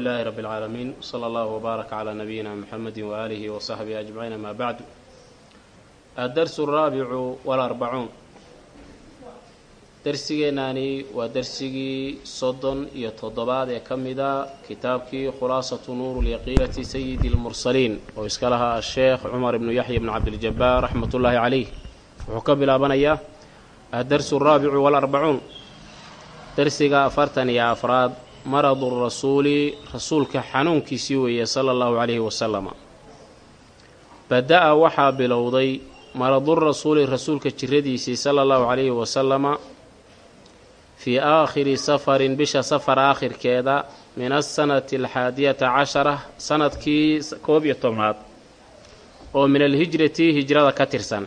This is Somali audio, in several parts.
لله رب العالمين صلى الله وبارك على نبينا محمد وآله وصحبه أجمعين ما بعد الدرس الرابع والأربعون darsigeennaani waa darsigii soddon iyo toddobaad ee ka mida kitaabkii khulaasatu nuurulyaqiinati sayidi lmursaliin oo iska lahaa asheekh cumar ibnu yaxya bnu cabdiljabaar raxmat ullaahi caleyh wuxuu ka bilaabanayaa addarsu araabicu waalarbacuun darsiga afartan iyo afraad maradu rasuuli rasuulka xanuunkiisii weeye sala allahu calayhi wasalama bada-a waxaa bilowday maradurasuuli rasuulka jiradiisii sala allahu calayhi wasalama fii aakhiri safarin bisha safar aakhirkeeda min asanati alxaadiyata cashara sannadkii koob iyo tobnaad oo min alhijrati hijrada ka tirsan.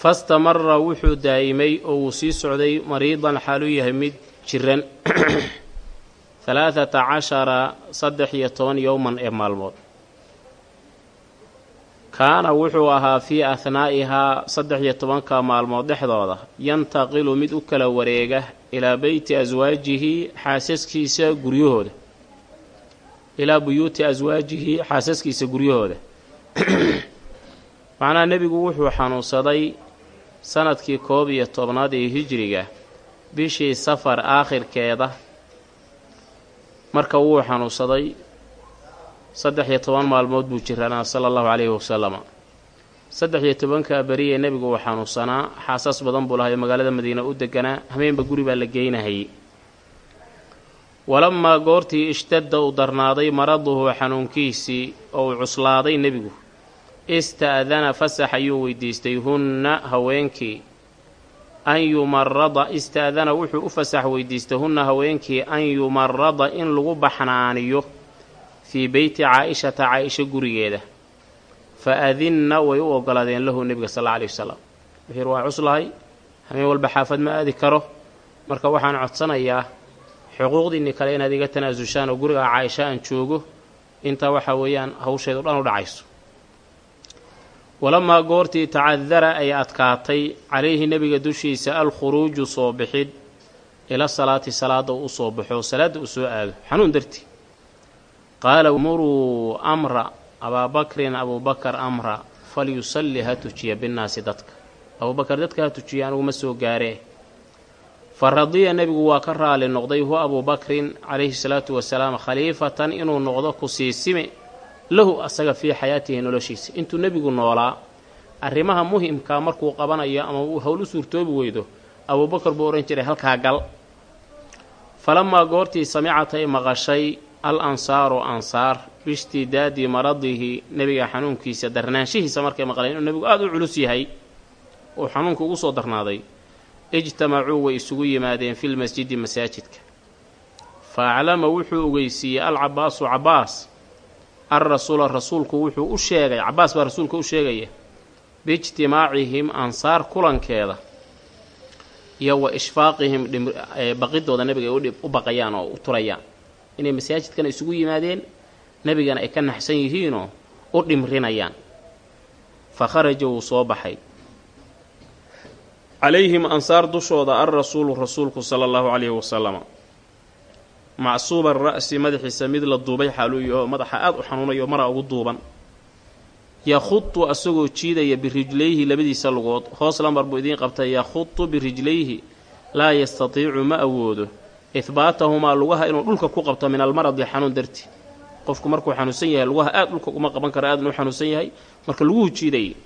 Fastamara wuxuu daa'imay oo wuu sii socday mariidan xaalu yahay mid jiran halaathata cashara saddex iyo toban yowman ee maalmood. Kaana wuxuu ahaa fii ahnaa'ihaa saddex iyo tobanka maalmood dhexdooda. Yantaqilu mid u kala wareega ilaa beyti aswaajihi xaasaskiisa guryahooda. Ilaa buyuuti aswaajihi xaasaskiisa guryahooda. Macnaha nebigu wuxuu xanuunsaday sannadkii koob iyo tobnaad ee hijriga bishii safar aakhirkeeda marka wuu xanuunsaday. Saddex iyo toban maalmood buu jiranaa sala allahu calayhi wasalama saddex iyo tobankaa beri ee nebigu uu xanuunsanaa. Xaasas badan buu lahay magaalada madiina u deganaa. Hameenba guri baa la geynahayay walamaa goortii ishtadda uu darnaaday maraduhu xanuunkiisii oo uu cuslaaday nebigu. Ista'dana fasax ayuu weydiistay hunna haweenkii an yumarada ista'dana wuxuu u fasax weydiistay hunna haweenkii an yumarada in lagu baxnaaniyo fii beyti caa-ishata caa-isha gurigeeda. Fa adinna way u ogolaadeen lahu nebiga sal alla alay wasalam wuxuu yidhi cuslahay hameen walba xaafad ma aadi karo. Marka waxaan codsanayaa xuquuqdiinni kale inaad iga tanaasushaan oo guriga caa-isha aan joogo. Intaa waxaa weeyaan hawsheedu dhan u dhacayso walamaa goortii tacadara ay adkaatay calayhi nebiga dushiisa alkhuruuju soo bixid ila salaati salaada uu u soo baxo salaadda uu soo aado xanuun dartii. Qaala muruu amra abaabakrin abuubakar amra falyusalli ha tujiya binnaasi dadka. Abuubakar dadka ha tujiya anugu soo gaaree. Fa radiya nebigu waa ka raali noqday hu abuubakrin calayhi salaatu wasalaam khaliifatan inuu noqdo kusiisime lahu asaga fii xayaatihi noloshiisa. Intuu nebigu noolaa arrimaha muhimkaa markuu qabanayo ama uu howl u suurtoobi weydo abuubakar buu odhan jiray halkaa gal. Falamaa goortii samicat ay maqashay al ansaaru ansaar biishtidaadi maradihi nebiga xanuunkiisa darnaanshihiisa markay maqleen inuu nebigu aada u culus yahay uu xanuunka ugu soo darnaaday. Ijtamacuu way isugu yimaadeen filmasjidi masaajidka. Fa aclama wuxuu ogeysiiyey alcabaasu cabbaas alrasuula rasuulku wuxuu u sheegay cabbaas baa rasuulka u sheegaya biijtimaacihim ansaar kulankeeda iyo wa ishfaaqihim baqidooda nebiga ay u baqayaan oo u turayaan inay masaajidkana isugu yimaadeen nebigana ay ka naxsan yihiinoo u dhimrinayaan fa kharaja wuu soo baxay calayhim ansaar dushooda alrasuulu rasuulku sala allahu calayhi wasalama macsuuba ra'si madaxiisa mid la duubay xaaluu yaho madaxa aada u xanuunayo mara ugu duuban. Yakhudu asagoo jiidaya birijlayhi labadiisa lugood. Hoos lambar buu idiin qabtay. Yakhudu birijlayhi laa yastatiicu ma awoodo. Ihbaatahumaa lugaha inuu dhulka ku qabto min almaradi xanuun darti. Qofku markuu xanuunsan yahay lugaha aada dhulka uma qaban karo aadna u xanuunsan yahay marka laguhu jiidayay.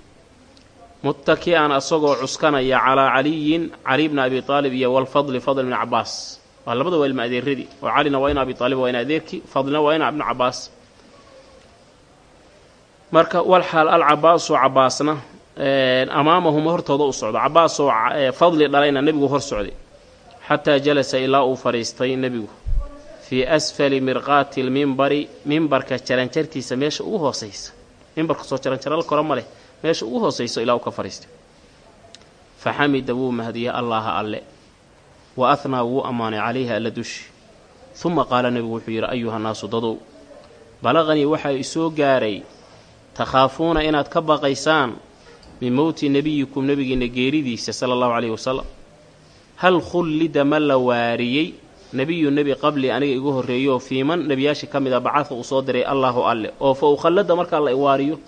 Muttaki'an asagoo cuskanaya calaa caliyin cali bni abi aalib iyo walfadli fadl bni cabaas waa labada waa ilma adeeradii oo calina waa ina abi aalib waa ina adeerkii. Fadlina waa ina ibnu cabaas marka walxaal alcabaasu cabaasna amaamahum hortooda u socdo. Cabaasoo fadli dhalayna nebigu hor socday. Xataa jalasa ilaa uu fadhiistay nebigu. Fii asfali mirqaati lmimbari mimbarka jaranjartiisa meesha ugu hoosaysa. Mimbarka soo jaranjaral kora ma leh. Meesha ugu hoosayso ilaa uu ka fadhiistay. Fa xamida wuu mahadiyey allaaha alle wa ahnaa wuu ammaanay calayhi alla dushi. Uma qaala nebigu wuxuu yidhi ayuha naasu dadow balaqanii waxaa isoo gaaray takhaafuuna inaad ka baqaysaan min mowti nebiyikum nebigiinna geeridiisa sala allahu calayhi wasalam hal khullida ma la waariyey? Nebiyu nebi qabli aniga igu horreeyo fiiman nebiyaashii ka mid a bacadka uu soo diray allaahu alle. Oo fa ukhallada markaa la iwaariyo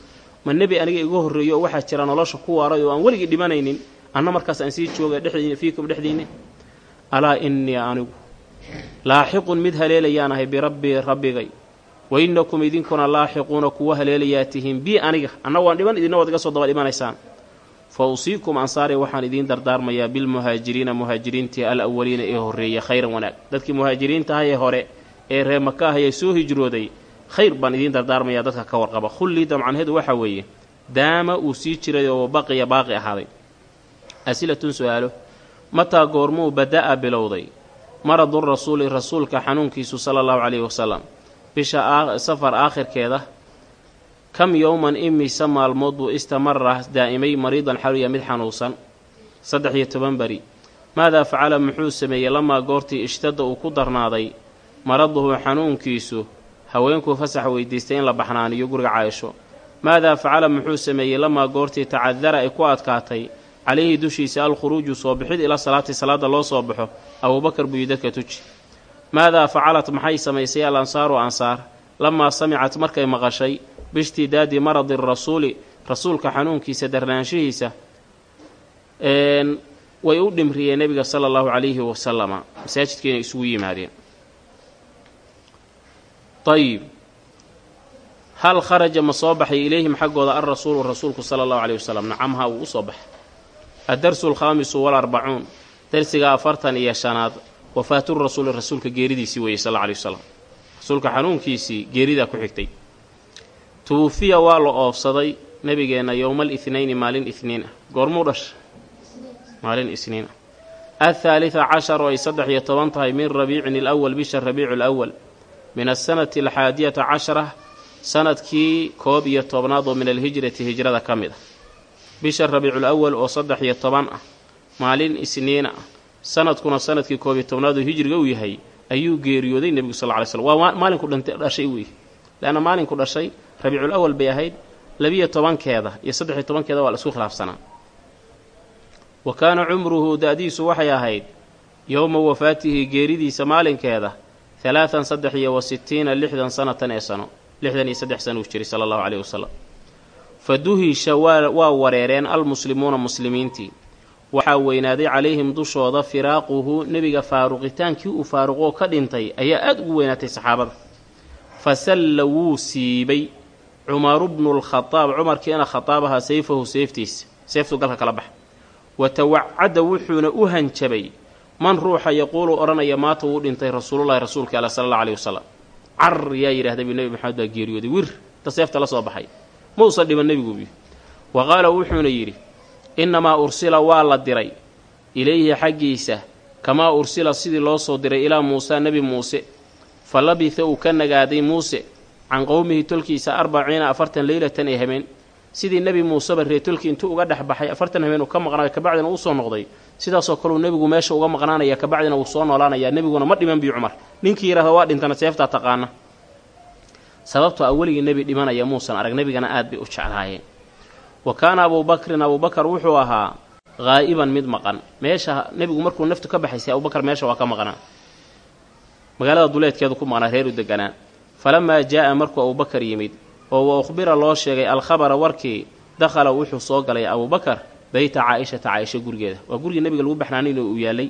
ma nebi aniga igu horreeyo oo waxaa jira nolosha ku waaray oo aan weligii dhimanaynin anna markaas aan sii jooga dhexdiin fiikum dhexdiinna alaa innii anigu laaxiqun mid haleelayaan ahay birabbii rabbigay. Wa innakum idinkuna laaxiquuna kuwa haleelayaa tihiin bii aniga. Anna waan dhiman idinna waad iga soo daba dhimanaysaan fa usiikum ansaari waxaan idiin dardaarmayaa bilmuhaajiriina muhaajiriintii al awaliina ee horreeya khayran wanaag. Dadkii muhaajiriintaha ee hore ee reer maka ah ee soo hijrooday khayr baan idiin dardaarmayaa dadka ka warqaba. Khullii damcanheedu waxaa weeye daama uu sii jiray oo baqiya baaqi ahaaday. Asilatun su'aalo mataa goormuu bada'a bilowday. Maradu rasuuli rasuulka xanuunkiisu sala allahu calayhi wasalam bisha safar aakhirkeeda kam yowman imise maalmood buu istamara daa'imay mariidan xaliya mid xanuunsan. Saddex iyo toban beri. Maadaa facala muxuu sameeyey lamaa goortii ishtada uu ku darnaaday. Maraduhu xanuunkiisu haweenkuu fasax weydiistay in la baxnaaniyo guriga caayisho. Maadaa facala muxuu sameeyey lamaa goortii tacadara ay ku adkaatay calayhi dushiisa alkhuruuju soo bixid ila salaati salaada loo soo baxo abuubakar buu yidadka tuji. Maadaa facalat maxay samaysay al ansaaru ansaar? Lamaa samicat markay maqashay biishtidaadi maradi rasuuli rasuulka xanuunkiisa darnaanshihiisa way u dhimriyeen nebiga sala allahu calayhi wasalama masaajidkiina isugu yimaadeen. Ayib hal kharaja ma soo baxay ilayhim xaggooda alrasuulu rasuulku sala allahu calayhi wasalam nacamha wuu u soo baxay addarsu alkhaamisu walarbacuun darsiga afartan iyo shanaad wafaatu rasuuli rasuulka geeridiisii weeyey sal alay wasalam rasuulka xanuunkiisii geeridaa ku xigtay tuwufiya waa la oofsaday nebigeenna yowmal ithnayni maalin itniin ah goormuu dhasha maalin isniin ah athaalita cashar oo ay saddex iyo toban tahay min rabiicin ilawal bisha rabiicu alawal min asanati alxaadiyata cashara sannadkii koob iyo tobnaad oo min alhijrati hijrada ka mid ah bisha rabiicul awal oo saddex iyo toban ah maalin isniina. Ah sanadkuna sannadkii koob iyo tobnaad oo hijriga uu yahay ayuu geeriyooday nebigu sal ly slm waa maalinku dhashay weeye leanna maalinku dhashay rabiicul awal bay ahayd labiyo tobankeeda iyo saddex iyo tobankeeda waa la isku khilaafsanaa. Wa kaana cumruhu da-diisu waxay ahayd yowma wafaatihi geeridiisa maalinkeeda halaatan saddex iyo wa sitiina lixdan sanatan ee sano lixdan iyo saddex sano uu jiray sala allahu caleyhi wasalam fa duhisha waa wareereen almuslimuuna muslimiintii waxaa weynaaday calayhim dushooda firaaquhu nebiga faaruqitaankii uu faaruqoo ka dhintay ayaa aada ugu weynaatay saxaabada. Fa salla wuu siibay. Cumaru bnu lkhadaab cumarkiina khadaab ahaa sayfahu seeftiisa seeftuu galka kala baxa wa tawacada wuxuuna u hanjabay. Man ruuxa yaquulu odhanaya maata wuu dhintay rasuulullahi rasuulka ala sala alla aleyhi wasalam car yaa yidhahda bi nebi maxamed baa geeriyooday. Wir ta seefta la soo baxay mausan dhiban nebiguubi wa qaala wuxuuna yidhi innamaa ursila waa la diray. Ilayhi xaggiisa kamaa ursila sidii loo soo diray ilaa muusa nebi muuse. Fa labitha uu ka nagaaday muuse can qowmihi tolkiisa arbaciina afartan leylatan ee habeen sidii nebi muuseba ree tolkii intuu uga dhex baxay afartan habeen uu ka maqnaayo kabacdina uu soo noqday sidaasoo kaleu nebigu meesha uga maqnaanaya kabacdina wuu soo noolaanayaa. Nebiguna ma dhiman bii cumar. Ninkii yidhahda waa dhintana seeftaa taqaana sababtoo a weligii nebi dhimanaya muusan arag nebigana aad bay u jeclaayeen wa kaana abuubakrin abuubakar wuxuu ahaa haa'iban mid maqan. Meesha nebigu markuu naftu ka baxaysay abubakar meesha waa ka maqnaa magaalada duleedkeedu ku maqnaa reer u deganaa falamaa jaa'a markuu abubakar yimid oo wa ukhbira loo sheegay alkhabara warkii dakhala wuxuu soo galay abuubakar beyta caa-ishata caaisha gurigeeda. Waa gurigii nebiga lagu baxnaanino uu yaallay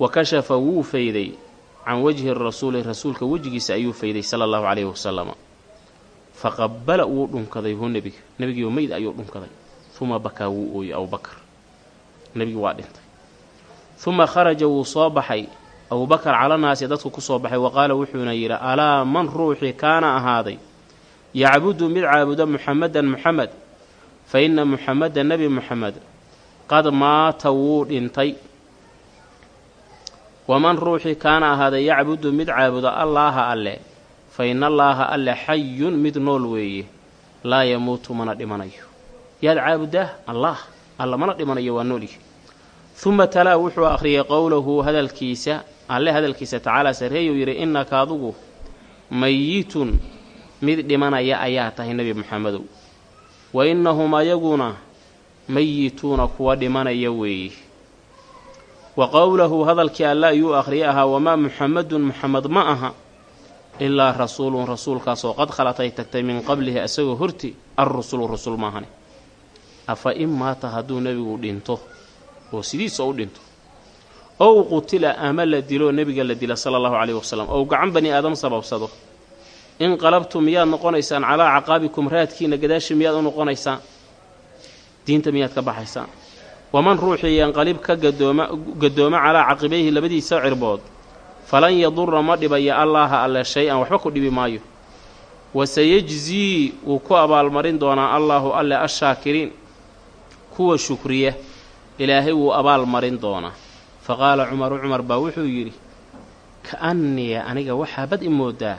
wa kashafa wuu fayday can wajhi rasuuli rasuulka wejigiisa ayuu fayday sala allahu caleyhi wasalama fa qabbala wuu dhunkaday hu nebiga nebigiioo meyd ayuu dhunkaday. Uma bakaa wuu ooyey abubakar nebigii waa dhintay. Uma kharaja wuu soo baxay. Abubakar calanaasi dadku ku soo baxay wa qaala wuxuuna yidhi alaa man ruuxii kaana ahaaday? Yacbudu mid caabuda muxamedan muxamed fa inna muxameda nebi muxamed qad maata wuu dhintay waman ruuxii kaana ahaaday yacbudu mid caabuda allaaha alle fa ina allaaha alle xayun mid nool weeye laa yamuutu mana dhimanayo. Yaad caabudaa allaah alla mana dhimanayo waa noolyihi uma talaa wuxuu akhriyay qowlahu hadalkiisa alle hadalkiisa tacaalaa sarreeyuu yidhi innaka adugu mayitun mid dhimanaya ayaa tahay nebi muxamedow wa innahum ayaguna mayituuna kuwa dhimanaya weeye wa qowlahu hadalkii alle ayuu akhriyay ahaa wamaa muxamadun muxamed ma aha ilaa rasuulun rasuulkaasoo qad khalat ay tagtay min qablihi isagoo horti alrusulu rusul maahane afa in maata hadduu nebigu dhinto oo sidiisa u dhinto ow qutila ama la dilo nebiga la dila sala allahu caleyhi wasalam ou gacan bani aadam sababsado inqalabtum miyaad noqonaysaan calaa caqaabikum raadkiina gadaashi miyaad u noqonaysaan diinta miyaad ka baxaysaan waman ruuxii yanqalib ka gadooma gadooma calaa caqibayhi labadiisa cirbood falan yadura ma dhibaya allaaha alle shay-an waxba ku dhibi maayo. Wasayejzii wuu ku abaalmarin doonaa allaahu alle ashaakiriin kuwa shukriya. Ilaahay wuu abaal marin doonaa. Fa qaala cumaru cumar baa wuxuu yidhi ka'annii aniga waxaabad i moodaa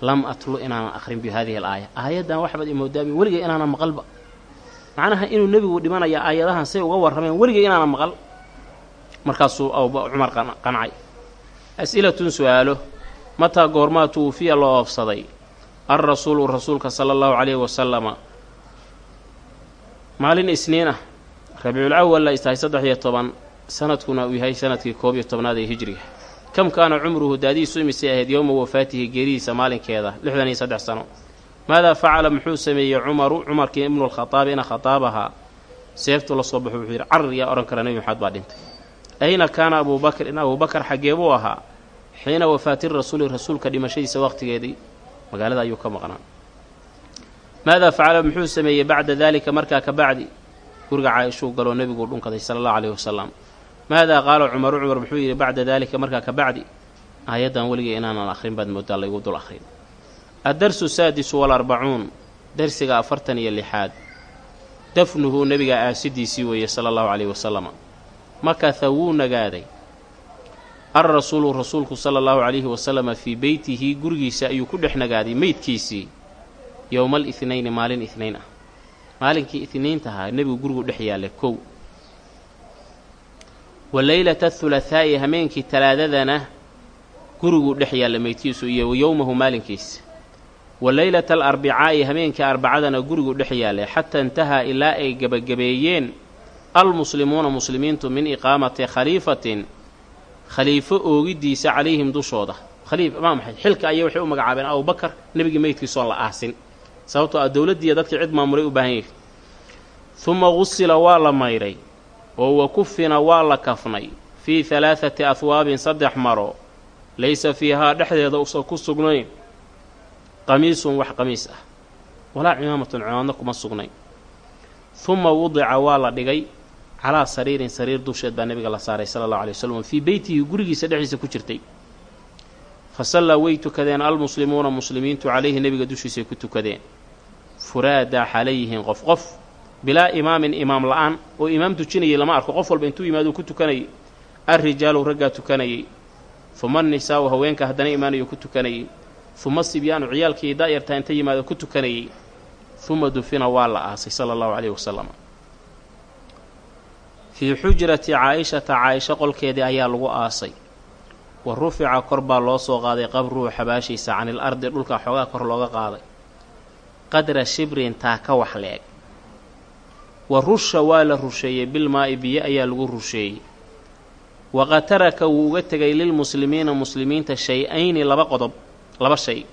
lam atlu inaanan akhrin bi haadihi alaaya. Aayaddan waxbaad i moodaabi weligay inaanan maqalba macnaha inuu nebigu dhimanaya aayadahan say uga warrameen weligay inaanan maqal. Markaasuu cumar qancay as'ilatun su'aalo mataa goormaa tuwufiya loo oofsaday? Alrasuulu rasuulka sala allahu calayhi wasalama maalin isniin ah rabiicul awal ay tahay saddex iyo toban sanadkuna uu yahay sannadkii koob iyo tobnaad ee hijriga. Kam kaana cumruhu daadihiisu imisay ahayd yowma wafaatihi geeridiisa maalinkeeda lixdan iyo saddex sano maadaa facala muxuu sameeyey cumaru cumarkii ibnulkhataabi ina khataab ahaa seeftu la soo baxo wuxuu yidhi carar yaa odhan kara nebi maxamed baa dhintay ayna kaana abuubakrin abuubakar xaggee buu ahaa xiina wafaati rasuuli rasuulka dhimashadiisa waqtigeedii magaalada ayuu ka maqnaa maadaa facala muxuu sameeyey bacda daalika markaa ka bacdi guriga caaishuu galoo nebiguu dhunkaday sala allahu caleyhi wasalam maadaa qaala cumaru cumar muxuu yidhi bacda daalika markaa ka bacdi aayaddan weligay inaanan akhrin baad moodaa laygu dul akhrin addarsu saadisu walarbacuun darsiga afartan iyo lixaad dafnuhu nebiga aasidiisii weeye sala allahu caleyhi wasalama makatha wuu nagaaday alrasuulu rasuulku sala allahu calayhi wasalama fii beytihi gurigiisa ayuu ku dhex nagaaday meydkiisii yowmal ithnayni maalin itnayn ah maalinkii itniintahaa nebigu gurigu dhex yaallay kow wa leylata athulathaa'i hameenkii talaadadana guriguu dhex yaalla meydkiisu iyo yowmahu maalinkiisa wa leylata alarbicaa'i hameenkii arbacadana gurigu dhex yaallay xataa intahaa ilaa ay gebagabeeyeen almuslimuuna muslimiintu min iqaamati khaliifatin khaliifo oogidiisa calayhim dushooda. Khaliif maa maxay xilka ayay waxay u magacaabeen abubakar nebigii meydkiisoon la aasin sababtoo ah dowladdiiya dadkii cid maamulay u baahan yahay huma gusila waa la maydhay oo wa kufina waa la kafnay. Fii halaathati ahwaabin saddex maro. Laysa fiihaa dhexdeeda usan ku sugnayn qamiisun wax qamiis ah. Walaa cimaamatun cimaadna kuma sugnayn. Huma wudica waa la dhigay calaa sariirin sariir dusheed baa nebiga la saaray sala allahu alay wasalam fii beytihi gurigiisa dhexdiisa ku jirtay. Fa sallaa way tukadeen almuslimuuna muslimiintu calayhi nebiga dushiisay ku tukadeen. Furaadaa xaalay yihiin qof qof bilaa imaamin imaam la'aan oo imaam tujinayay lama arko. Qof walba intuu yimaaduu ku tukanayay. Alrijaalu raggaa tukanayay. Huma annisaa'u haweenka haddana imaanayo ku tukanayay huma sibyaanu ciyaalkii daa'yartaa inta yimaado ku tukanayay huma dufina waa la aasay sala allahu caleyhi wasalam fii xujrati caa-ishata caa-isho qolkeedii ayaa lagu aasay wa rufica kor baa loo soo qaaday qabruhu xabaashiisa canil ardi dhulka xoogaa kor looga qaaday qadra shibrin taa ka wax le-eg wa rusha waa la rusheeyey bilmaa'i biyo ayaa lagu rusheeyey waqad taraka wuu uga tegay lilmuslimiina muslimiinta shay-ayni laba qodob laba shay.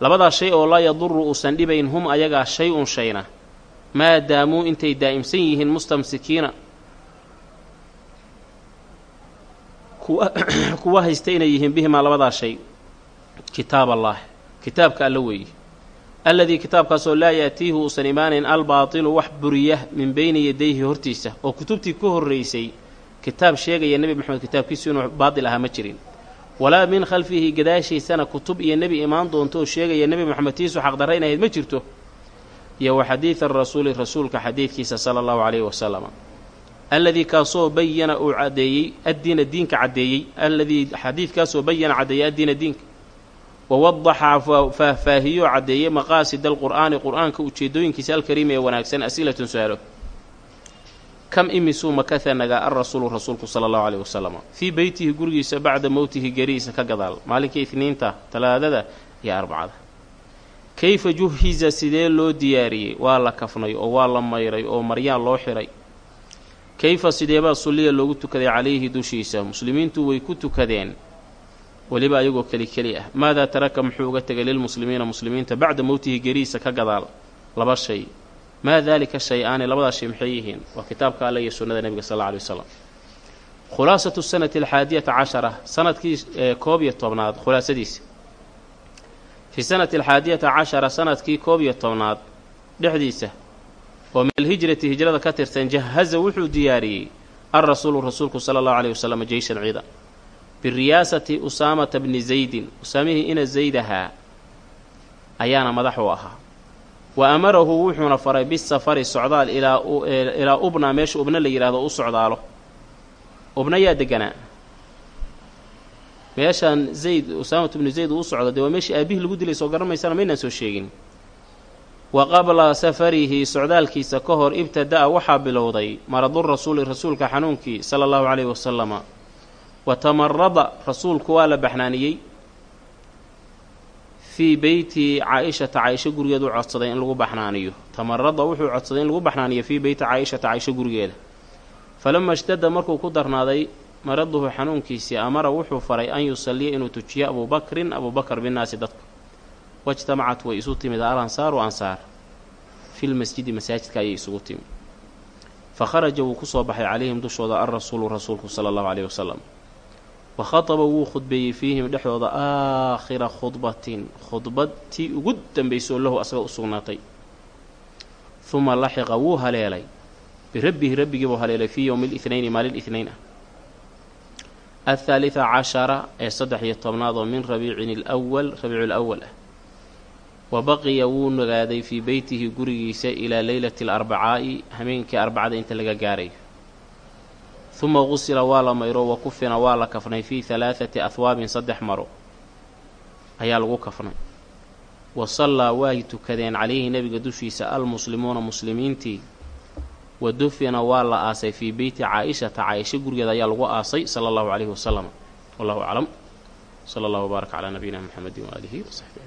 Labadaas shay oo laa yaduru uusan dhibayn hum ayagaa shay-un shayna maa daamuu intay daa'imsan yihiin mustamsikiina. Kuwa haysta inay yihiin bihimaa labadaa shay. Kitaab allaah kitaabka alla weeye alladii kitaabkaasoo laa yaatiihi uusan imaanayn albaatilu wax buriya min beyni yadayhi hortiisa oo kutubtii ku horraysay kitaab sheegaya nebi moxamed kitaabkiisu inuu baatil ahaa ma jirin walaa min khalfihi gadaashiisana kutub iyo nebi imaan doonto oo sheegaya nebi moxamed tiisu xaqdarra inahayd ma jirto. Iyo wa xadiida rasuuli rasuulka xadiidkiisa sala allahu caleyhi wasalam alladii kaasoo bayana uu caddeeyey addiina diinka caddeeyey. Alladii xadiidkaasoo bayana caddeeyey addiina diinka. Wawadaxa faahfaahiyo caddeeyey maqaasida alqur'aani qur'aanka ujeedooyinkiisa alkariima ee wanaagsan asilatun su'aalo kam imisuu makatha nagaa alrasuulu rasuulku sala allahu caleyhi wasalam fii beytihi gurigiisa bacda mowtihi gerihiisa ka gadaal. Maalinkii itniinta talaadada iyo arbacada. Kayfa juhiza sidee loo diyaariyey? Waa la kafnay oo waa la mayray oo maryaan loo xiray? Kayfa sideebaa sulliya loogu tukaday calayhi dushiisa? Muslimiintu way ku tukadeen. Weliba ayagoo keli keli ah. Maadaa taraka muxuu uga tegay lilmuslimiina muslimiinta bacda mowtihi geriisa ka gadaal? Laba shay maa daalika shay-aani labadaas shay maxay yihiin? Waa kitaabka alle iyo sunnada nebiga sal alla alay wasalam khulaasatu sanati alxaadiyata cashara sannadkii koob iyo tobnaad khulaasadiisa. Fii sanati alxaadiyata cashara sannadkii koob iyo tobnaad dhexdiisa oo min alhijrati hijrada ka tirsan jahaza wuxuu diyaariyey alrasuulu rasuulku sala allahu aleyh wasalam jeyshan ciidan biriyaasati usaamata bni zaydin usaamihii ina zayd ahaa ayaana madax u ahaa wa amarahu wuxuuna faray bisafari socdaal ilaa ubna meesha ubna la yidhaahdo u socdaalo. Ubna yaa deganaa. Meeshaan zayd usaamatu bnu zayd uu u socdo dee waa meeshii aabihii lagu dilay soo garamaysana maynaan soo sheegin. Wa qabla safarihi socdaalkiisa ka hor ibtada'a waxaa bilowday maradurasuuli rasuulka xanuunkii sala allahu caleyhi wasalama wa tamarada rasuulku waa la baxnaaniyey fii beyti caa-ishata caaisho gurigeed u codsaday in lagu baxnaaniyo. Tamarada wuxuu codsaday in lagu baxnaaniyo fii beyti caa-ishata caaisho gurigeeda falama ishtadda markuu ku darnaaday maraduhu xanuunkiisii amara wuxuu faray an yusalliya inuu tujiyo abuubakrin abuubakar binnaasi dadka wajtamacat way isu timid al ansaaru ansaar. Filmasjidi masaajidka ayay isugu timid. Fa kharaja wuu ku soo baxay calayhim dushooda alrasuulu rasuulku sala allahu caleyhi wasalam wa khataba wuu khudbeeyey fiihim dhexdooda aakhira khudbatin khudbad tii ugu dambaysoo lahu asaga u sugnaatay huma laxiqa wuu haleelay birabbihi rabbigiibuu haleelay fii yowmi lithnayni maalin itnayn ah athaalita cashara ee saddex iyo tobnaad oo min rabiicin alwal rabiicu lwal ah wa baqiya wuu nagaaday fii beytihi gurigiisa ilaa leylati alarbacaa'i hameenkii arbacada inta laga gaarayo huma qusila waa la mayro wa kufina waa la kafnay fii halaathati ahwaabin saddex maro ayaa lagu kafnay wa sallaa way tukadeen calayhi nebiga dushiisa almuslimuuna muslimiintii wa dufina waa la aasay fii beyti caa-ishata caa-isha gurigeeda ayaa lagu aasay sala allahu caleyhi wasalam wallahu aclam sala allahu wbaarak calaa nabiyina muxamedi waaalihi wasaxbi